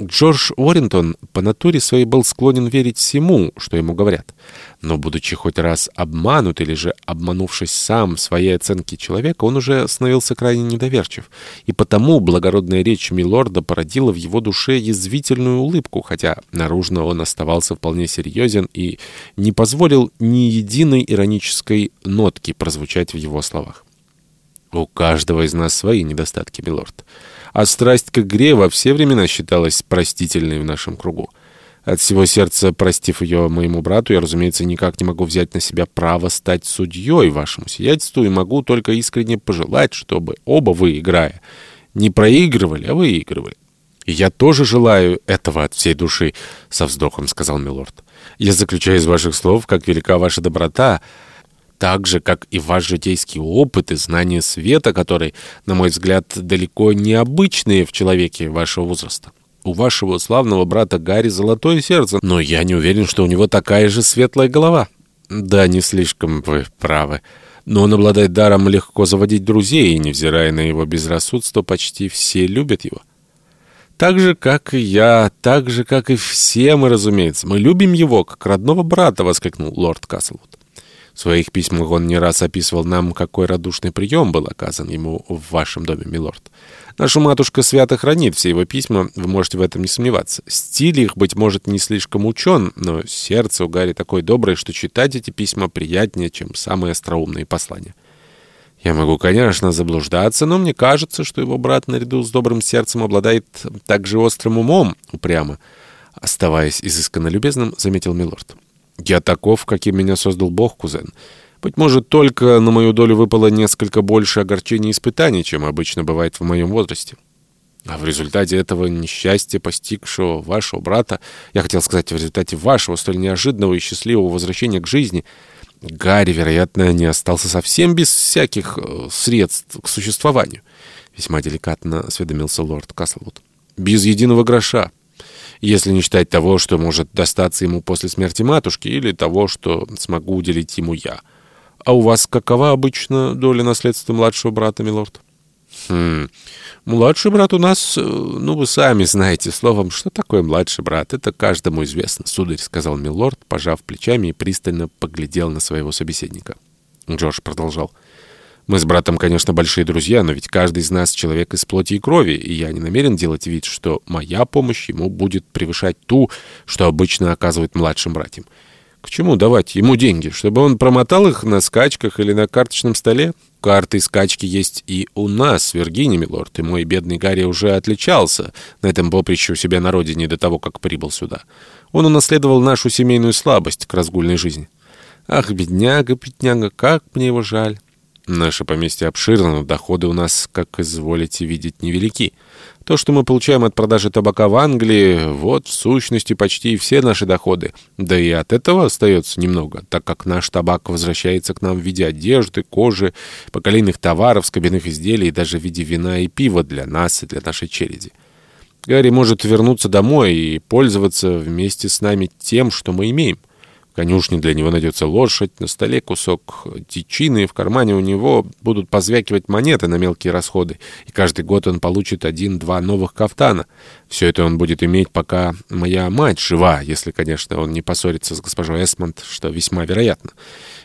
Джордж Уоррингтон по натуре своей был склонен верить всему, что ему говорят. Но, будучи хоть раз обманут или же обманувшись сам в своей оценке человека, он уже становился крайне недоверчив. И потому благородная речь Милорда породила в его душе язвительную улыбку, хотя наружно он оставался вполне серьезен и не позволил ни единой иронической нотки прозвучать в его словах. «У каждого из нас свои недостатки, Милорд» а страсть к игре во все времена считалась простительной в нашем кругу. От всего сердца, простив ее моему брату, я, разумеется, никак не могу взять на себя право стать судьей вашему сиятельству и могу только искренне пожелать, чтобы оба вы, играя, не проигрывали, а выигрывали. «И я тоже желаю этого от всей души», — со вздохом сказал милорд. «Я заключаю из ваших слов, как велика ваша доброта, так же, как и ваш житейский опыт и знание света, которые, на мой взгляд, далеко необычные в человеке вашего возраста. У вашего славного брата Гарри золотое сердце, но я не уверен, что у него такая же светлая голова. Да, не слишком вы правы. Но он обладает даром легко заводить друзей, и, невзирая на его безрассудство, почти все любят его. Так же, как и я, так же, как и все мы, разумеется. Мы любим его, как родного брата, — воскликнул лорд Каслвуд. В своих письмах он не раз описывал нам, какой радушный прием был оказан ему в вашем доме, милорд. Наша матушка свято хранит все его письма, вы можете в этом не сомневаться. Стиль их, быть может, не слишком учен, но сердце у Гарри такое доброе, что читать эти письма приятнее, чем самые остроумные послания. Я могу, конечно, заблуждаться, но мне кажется, что его брат наряду с добрым сердцем обладает также острым умом, упрямо. Оставаясь изысканно любезным, заметил Милорд. Я таков, каким меня создал Бог, кузен. Быть может, только на мою долю выпало несколько больше огорчений и испытаний, чем обычно бывает в моем возрасте. А в результате этого несчастья, постигшего вашего брата, я хотел сказать, в результате вашего столь неожиданного и счастливого возвращения к жизни, Гарри, вероятно, не остался совсем без всяких э, средств к существованию. Весьма деликатно осведомился лорд Каслвуд. Без единого гроша если не считать того, что может достаться ему после смерти матушки, или того, что смогу уделить ему я. А у вас какова обычно доля наследства младшего брата, милорд? Хм, младший брат у нас, э, ну, вы сами знаете, словом, что такое младший брат, это каждому известно, сударь, сказал милорд, пожав плечами и пристально поглядел на своего собеседника. Джордж продолжал. Мы с братом, конечно, большие друзья, но ведь каждый из нас человек из плоти и крови, и я не намерен делать вид, что моя помощь ему будет превышать ту, что обычно оказывает младшим братьям. К чему давать ему деньги? Чтобы он промотал их на скачках или на карточном столе? Карты и скачки есть и у нас, в Виргинии, милорд, и мой бедный Гарри уже отличался на этом поприще у себя на родине до того, как прибыл сюда. Он унаследовал нашу семейную слабость к разгульной жизни. Ах, бедняга, бедняга, как мне его жаль. Наше поместье обширно, но доходы у нас, как изволите видеть, невелики. То, что мы получаем от продажи табака в Англии, вот в сущности почти все наши доходы. Да и от этого остается немного, так как наш табак возвращается к нам в виде одежды, кожи, поколейных товаров, скобяных изделий даже в виде вина и пива для нас и для нашей череди. Гарри может вернуться домой и пользоваться вместе с нами тем, что мы имеем конюшне для него найдется лошадь, на столе кусок дичины, в кармане у него будут позвякивать монеты на мелкие расходы, и каждый год он получит один-два новых кафтана. Все это он будет иметь, пока моя мать жива, если, конечно, он не поссорится с госпожой Эсмонд, что весьма вероятно.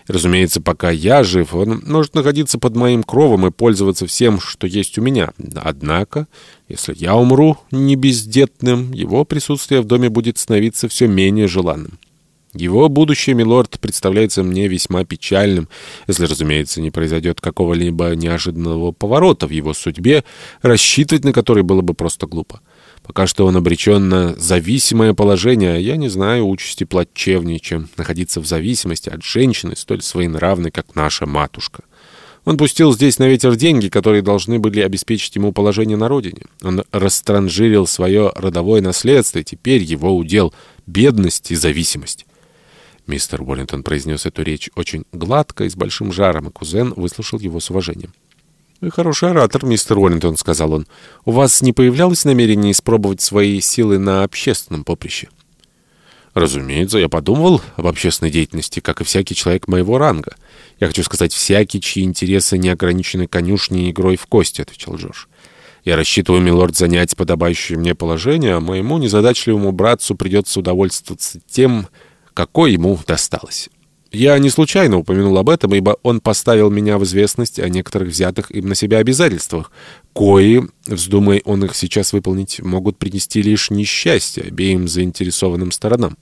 И, разумеется, пока я жив, он может находиться под моим кровом и пользоваться всем, что есть у меня. Однако, если я умру не бездетным, его присутствие в доме будет становиться все менее желанным. Его будущее, милорд, представляется мне весьма печальным, если, разумеется, не произойдет какого-либо неожиданного поворота в его судьбе, рассчитывать на который было бы просто глупо. Пока что он обречен на зависимое положение, а я не знаю участи плачевнее, чем находиться в зависимости от женщины, столь своенравной, как наша матушка. Он пустил здесь на ветер деньги, которые должны были обеспечить ему положение на родине. Он растранжирил свое родовое наследство, и теперь его удел — бедность и зависимость. Мистер Уоллингтон произнес эту речь очень гладко и с большим жаром, и кузен выслушал его с уважением. «Вы хороший оратор, мистер Уоллингтон», — сказал он. «У вас не появлялось намерение испробовать свои силы на общественном поприще?» «Разумеется, я подумывал об общественной деятельности, как и всякий человек моего ранга. Я хочу сказать, всякий, чьи интересы не ограничены конюшней и игрой в кости», — отвечал Джордж. Я рассчитываю, милорд, занять подобающее мне положение, а моему незадачливому братцу придется удовольствоваться тем, какой ему досталось. Я не случайно упомянул об этом, ибо он поставил меня в известность о некоторых взятых им на себя обязательствах, кои, вздумай он их сейчас выполнить, могут принести лишь несчастье обеим заинтересованным сторонам.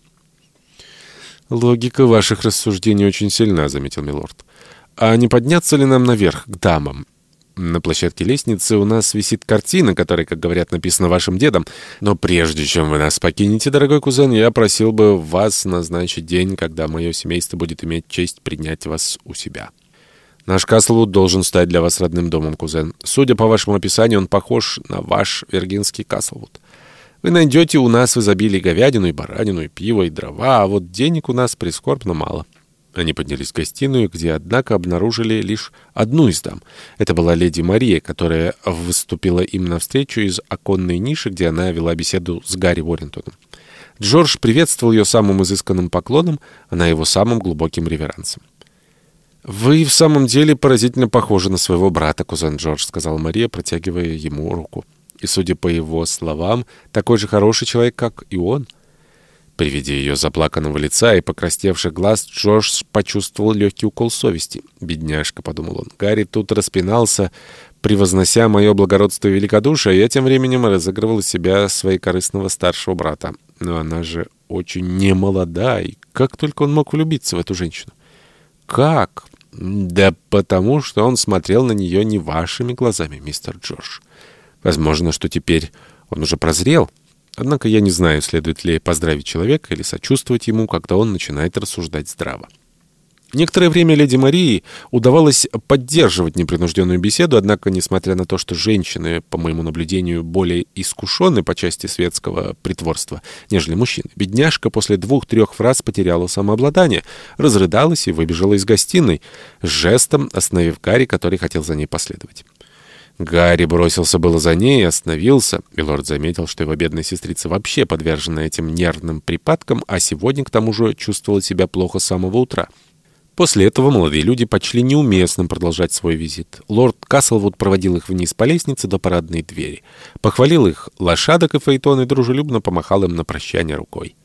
«Логика ваших рассуждений очень сильна», — заметил милорд. «А не подняться ли нам наверх, к дамам?» На площадке лестницы у нас висит картина, которая, как говорят, написана вашим дедом. Но прежде чем вы нас покинете, дорогой кузен, я просил бы вас назначить день, когда мое семейство будет иметь честь принять вас у себя. Наш Каслвуд должен стать для вас родным домом, кузен. Судя по вашему описанию, он похож на ваш виргинский Каслвуд. Вы найдете у нас в изобилии говядину и баранину, и пиво, и дрова, а вот денег у нас прискорбно мало». Они поднялись в гостиную, где, однако, обнаружили лишь одну из дам. Это была леди Мария, которая выступила им навстречу из оконной ниши, где она вела беседу с Гарри Уоррентоном. Джордж приветствовал ее самым изысканным поклоном, она его самым глубоким реверансом. «Вы в самом деле поразительно похожи на своего брата, кузен Джордж», — сказала Мария, протягивая ему руку. «И, судя по его словам, такой же хороший человек, как и он». При виде ее заплаканного лица и покрасневших глаз Джордж почувствовал легкий укол совести. «Бедняжка», — подумал он, — «Гарри тут распинался, превознося мое благородство и великодушие, а я тем временем разыгрывал из себя своекорыстного старшего брата. Но она же очень немолода, и как только он мог влюбиться в эту женщину? Как? Да потому, что он смотрел на нее не вашими глазами, мистер Джордж. Возможно, что теперь он уже прозрел». Однако я не знаю, следует ли поздравить человека или сочувствовать ему, когда он начинает рассуждать здраво. Некоторое время леди Марии удавалось поддерживать непринужденную беседу, однако, несмотря на то, что женщины, по моему наблюдению, более искушены по части светского притворства, нежели мужчины, бедняжка после двух-трех фраз потеряла самообладание, разрыдалась и выбежала из гостиной, жестом остановив Гарри, который хотел за ней последовать. Гарри бросился было за ней и остановился. Милорд заметил, что его бедная сестрица вообще подвержена этим нервным припадкам, а сегодня, к тому же, чувствовала себя плохо с самого утра. После этого молодые люди почли неуместным продолжать свой визит. Лорд Каслвуд проводил их вниз по лестнице до парадной двери. Похвалил их лошадок и фаэтон и дружелюбно помахал им на прощание рукой.